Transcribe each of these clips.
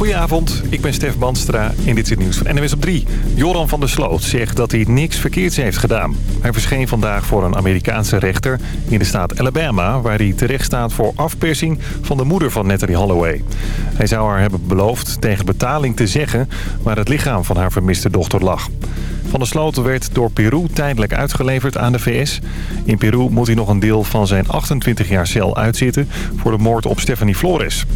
Goedenavond, ik ben Stef Banstra en dit is het nieuws van NWS op 3. Joran van der Sloot zegt dat hij niks verkeerds heeft gedaan. Hij verscheen vandaag voor een Amerikaanse rechter in de staat Alabama... waar hij terecht staat voor afpersing van de moeder van Natalie Holloway. Hij zou haar hebben beloofd tegen betaling te zeggen... waar het lichaam van haar vermiste dochter lag. Van der Sloot werd door Peru tijdelijk uitgeleverd aan de VS. In Peru moet hij nog een deel van zijn 28 jaar cel uitzitten... voor de moord op Stephanie Flores.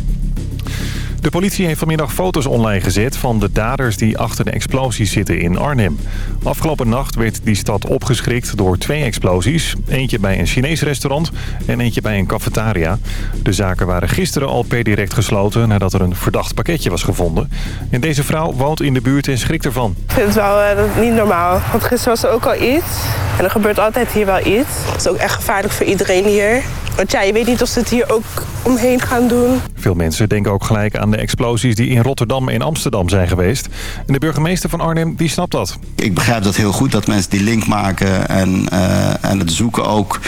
De politie heeft vanmiddag foto's online gezet van de daders die achter de explosies zitten in Arnhem. Afgelopen nacht werd die stad opgeschrikt door twee explosies. Eentje bij een Chinees restaurant en eentje bij een cafetaria. De zaken waren gisteren al per direct gesloten nadat er een verdacht pakketje was gevonden. En deze vrouw woont in de buurt en schrikt ervan. Ik vind het wel uh, niet normaal, want gisteren was er ook al iets. En er gebeurt altijd hier wel iets. Het is ook echt gevaarlijk voor iedereen hier. Want ja, je weet niet of ze het hier ook omheen gaan doen. Veel mensen denken ook gelijk aan de explosies die in Rotterdam en Amsterdam zijn geweest. En de burgemeester van Arnhem, die snapt dat. Ik begrijp dat heel goed, dat mensen die link maken en, uh, en het zoeken ook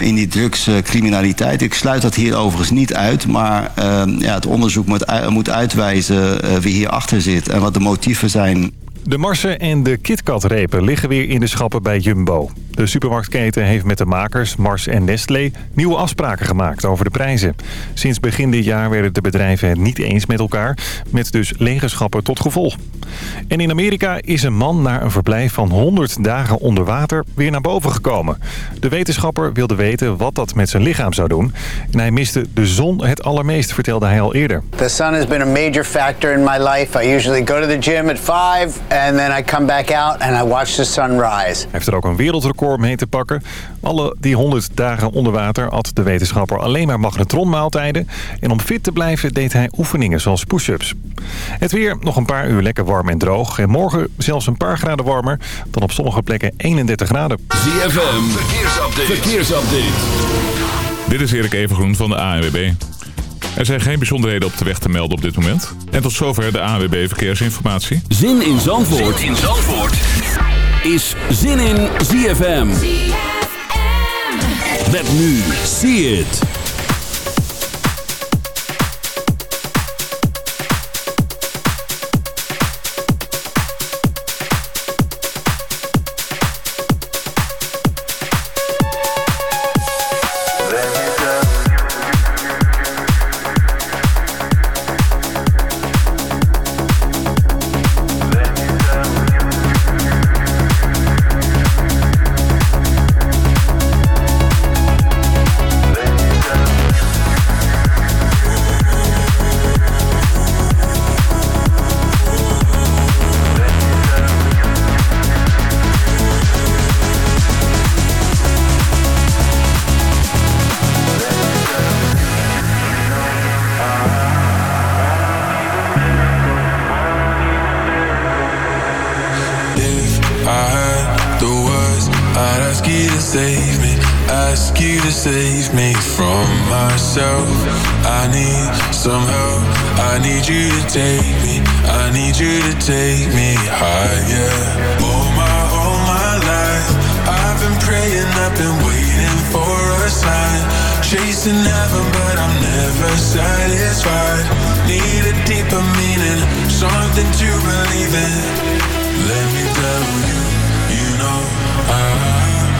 in die drugscriminaliteit. Ik sluit dat hier overigens niet uit, maar uh, ja, het onderzoek moet, moet uitwijzen uh, wie hierachter zit en wat de motieven zijn. De marsen en de KitKat-repen liggen weer in de schappen bij Jumbo. De supermarktketen heeft met de makers Mars en Nestlé nieuwe afspraken gemaakt over de prijzen. Sinds begin dit jaar werden de bedrijven het niet eens met elkaar, met dus lege schappen tot gevolg. En in Amerika is een man na een verblijf van 100 dagen onder water weer naar boven gekomen. De wetenschapper wilde weten wat dat met zijn lichaam zou doen. En hij miste de zon het allermeest, vertelde hij al eerder. The sun has been a major factor in my life. I usually go to the gym at 5 and then I come back out and I watch the sun rise. Hij heeft er ook een wereldrecord mee te pakken. Alle die 100 dagen onder water at de wetenschapper alleen maar magnetronmaaltijden. En om fit te blijven deed hij oefeningen zoals push-ups. Het weer nog een paar uur lekker warm en droog. En morgen zelfs een paar graden warmer. Dan op sommige plekken 31 graden. ZFM, verkeersupdate. verkeersupdate. Dit is Erik Evengroen van de ANWB. Er zijn geen bijzonderheden op de weg te melden op dit moment. En tot zover de ANWB Verkeersinformatie. Zin in Zandvoort. Zin in Zandvoort is zin in ZFM. ZFM. Met nu, see it. need a deeper meaning, something to believe in. Let me tell you, you know I.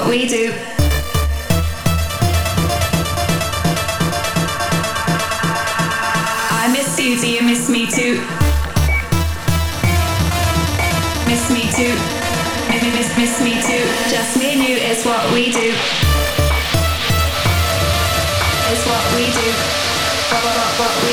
what we do. I miss do you miss me too? Miss me too. Miss, miss, miss me too. Just me and you, is what we do. It's what we do. What, what, what, what we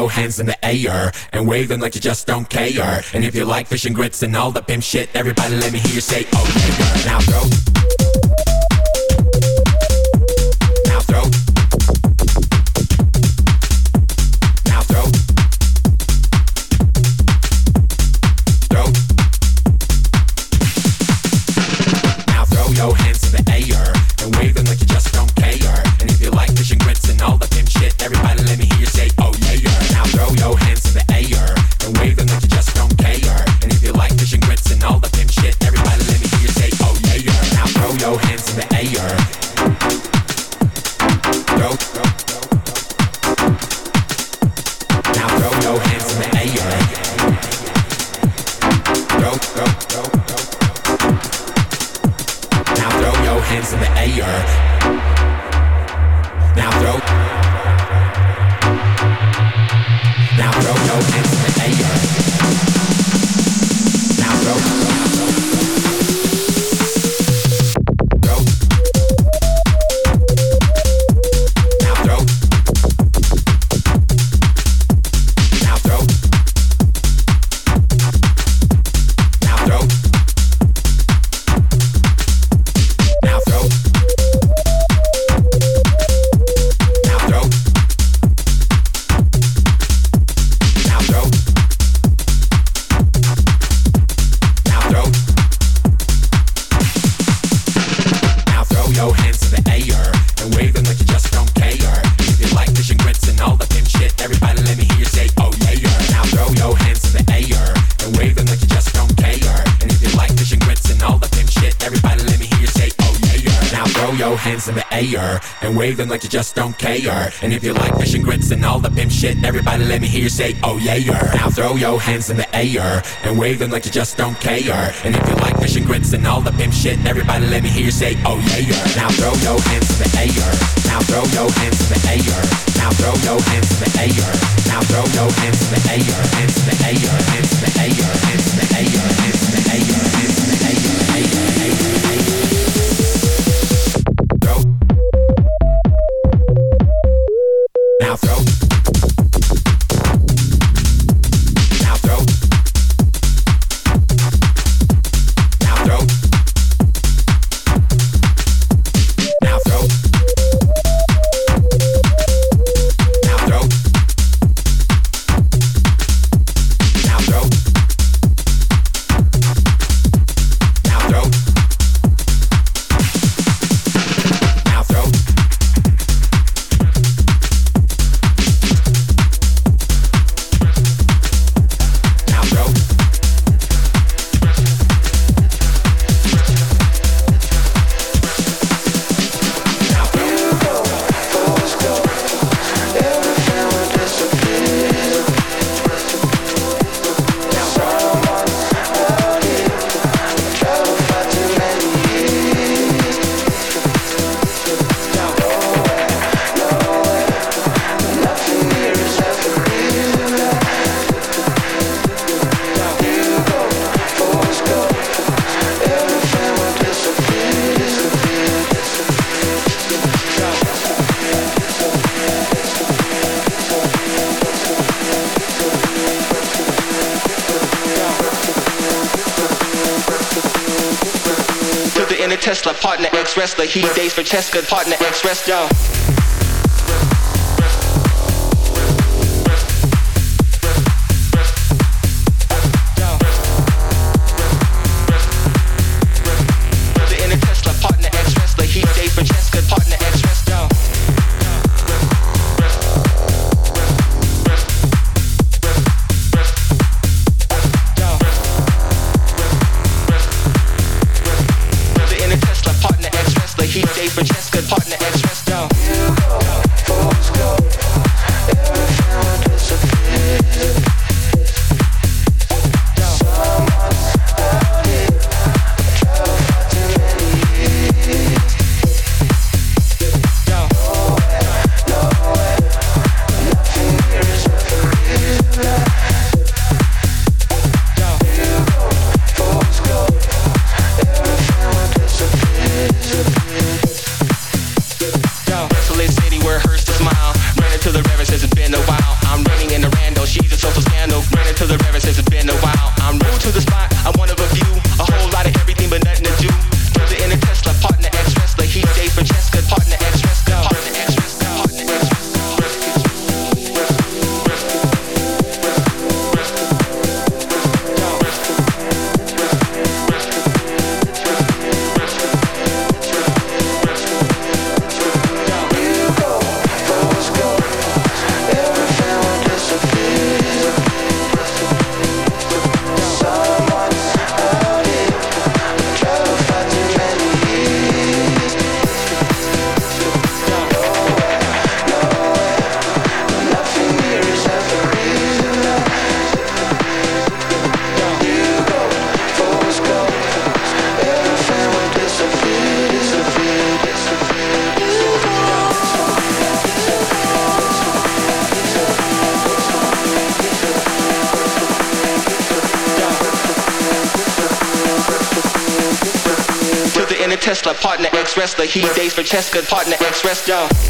your hands in the air and wave them like you just don't care. And if you like fish and grits and all the pimp shit, everybody let me hear you say, oh yeah. Now throw. Hands in the air and wave them like you just don't care. And if you like fish grits and all the pimp shit, everybody let me hear you say, oh yeah. Now throw your hands in the air and wave them like you just don't care. And if you like fish and grits and all the pimp shit, everybody let me hear you say, oh yeah. Now throw your hands in the air. Now throw your hands in the air. Now throw your hands in the air. Now throw your hands in the air. Hands in the air. Hands in the air. Hands in the air. Hands in the air. ex-wrestler, he dates for Cheska, partner ex-wrestler. Wrestler. He dates for Cheska, partner ex wrestler.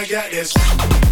I got this.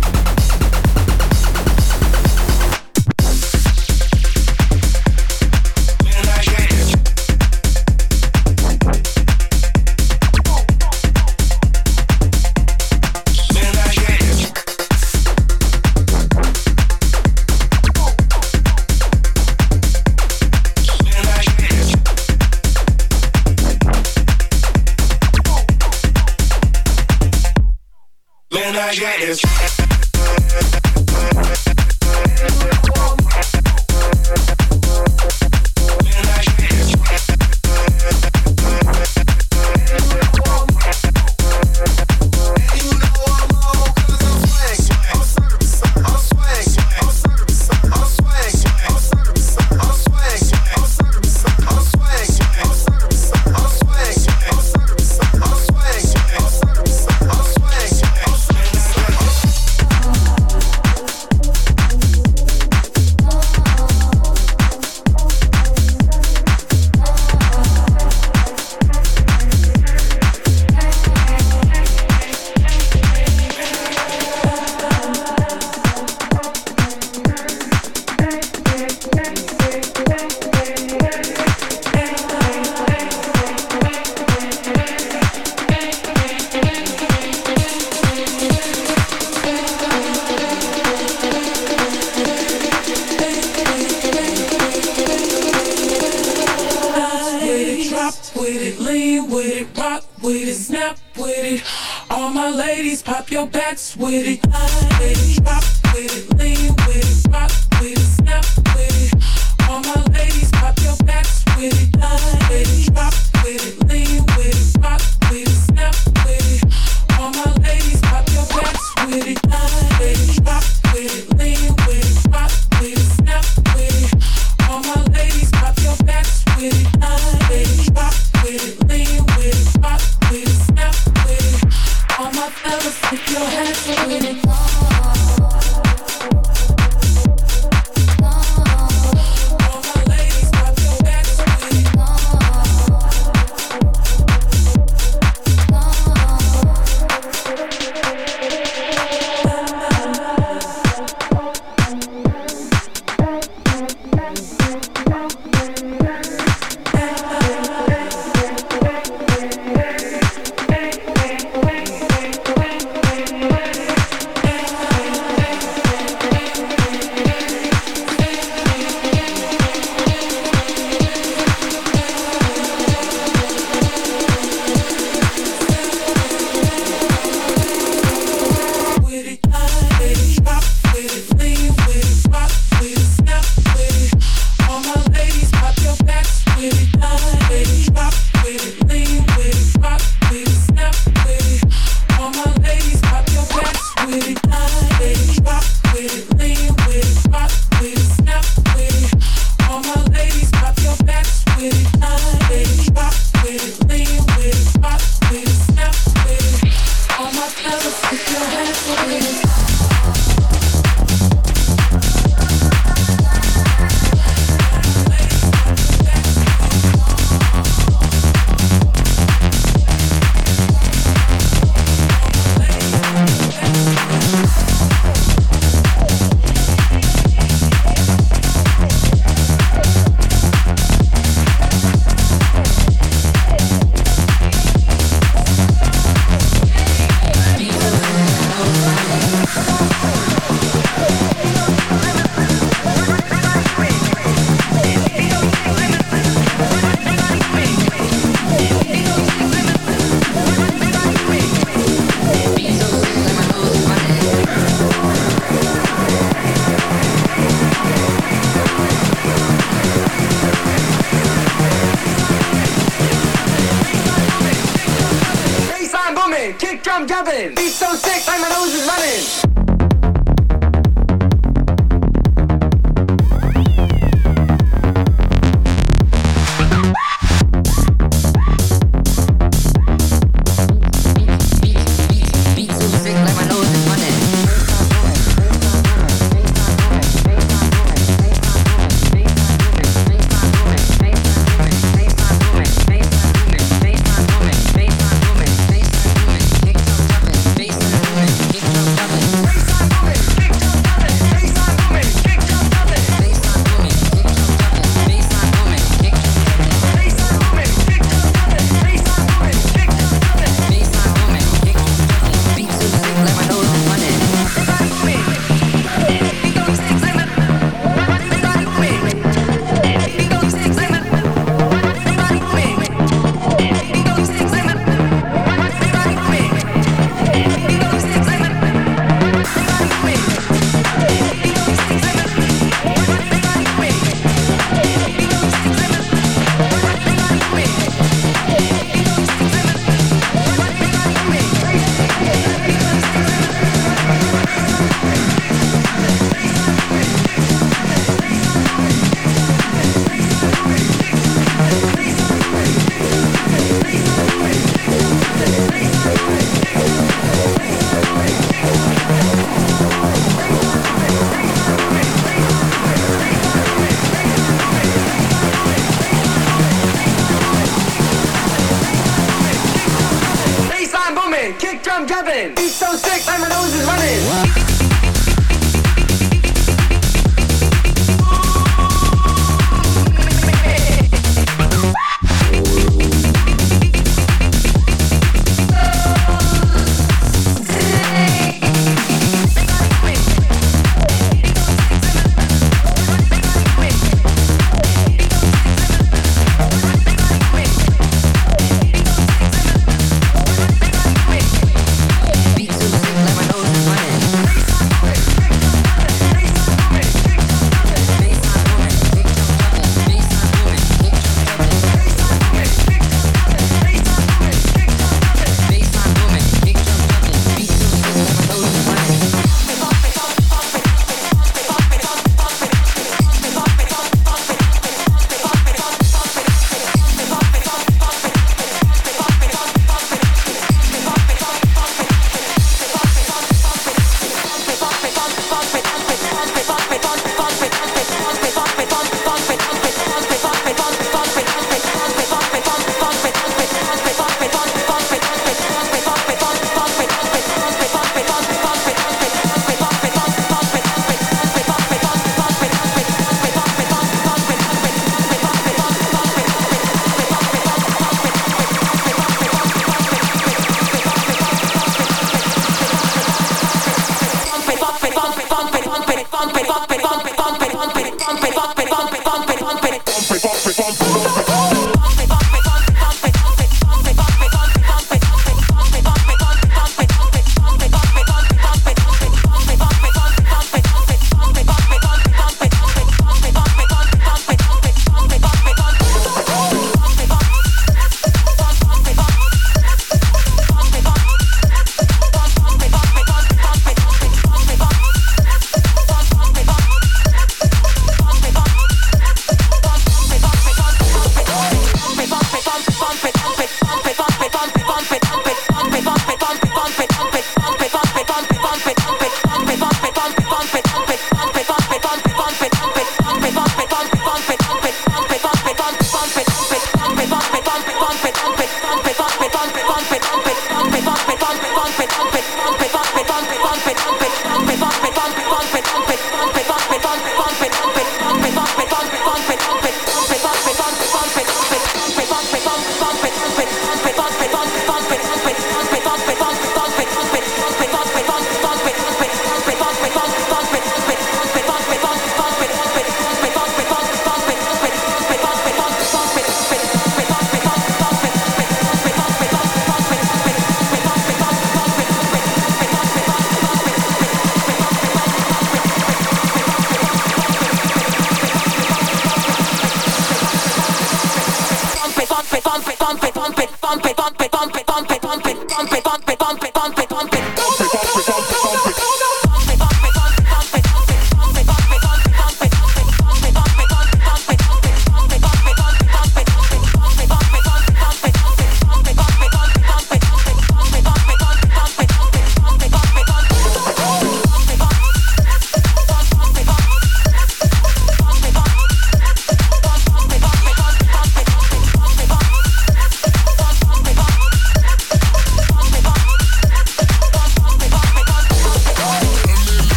bump it, bump it, bump it, bump it, bump it, bump it.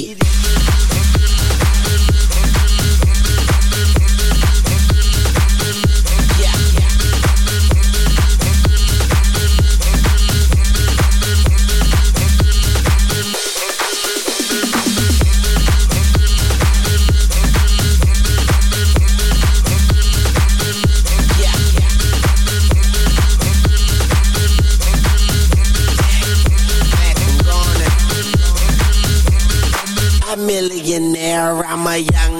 beat. I'm a young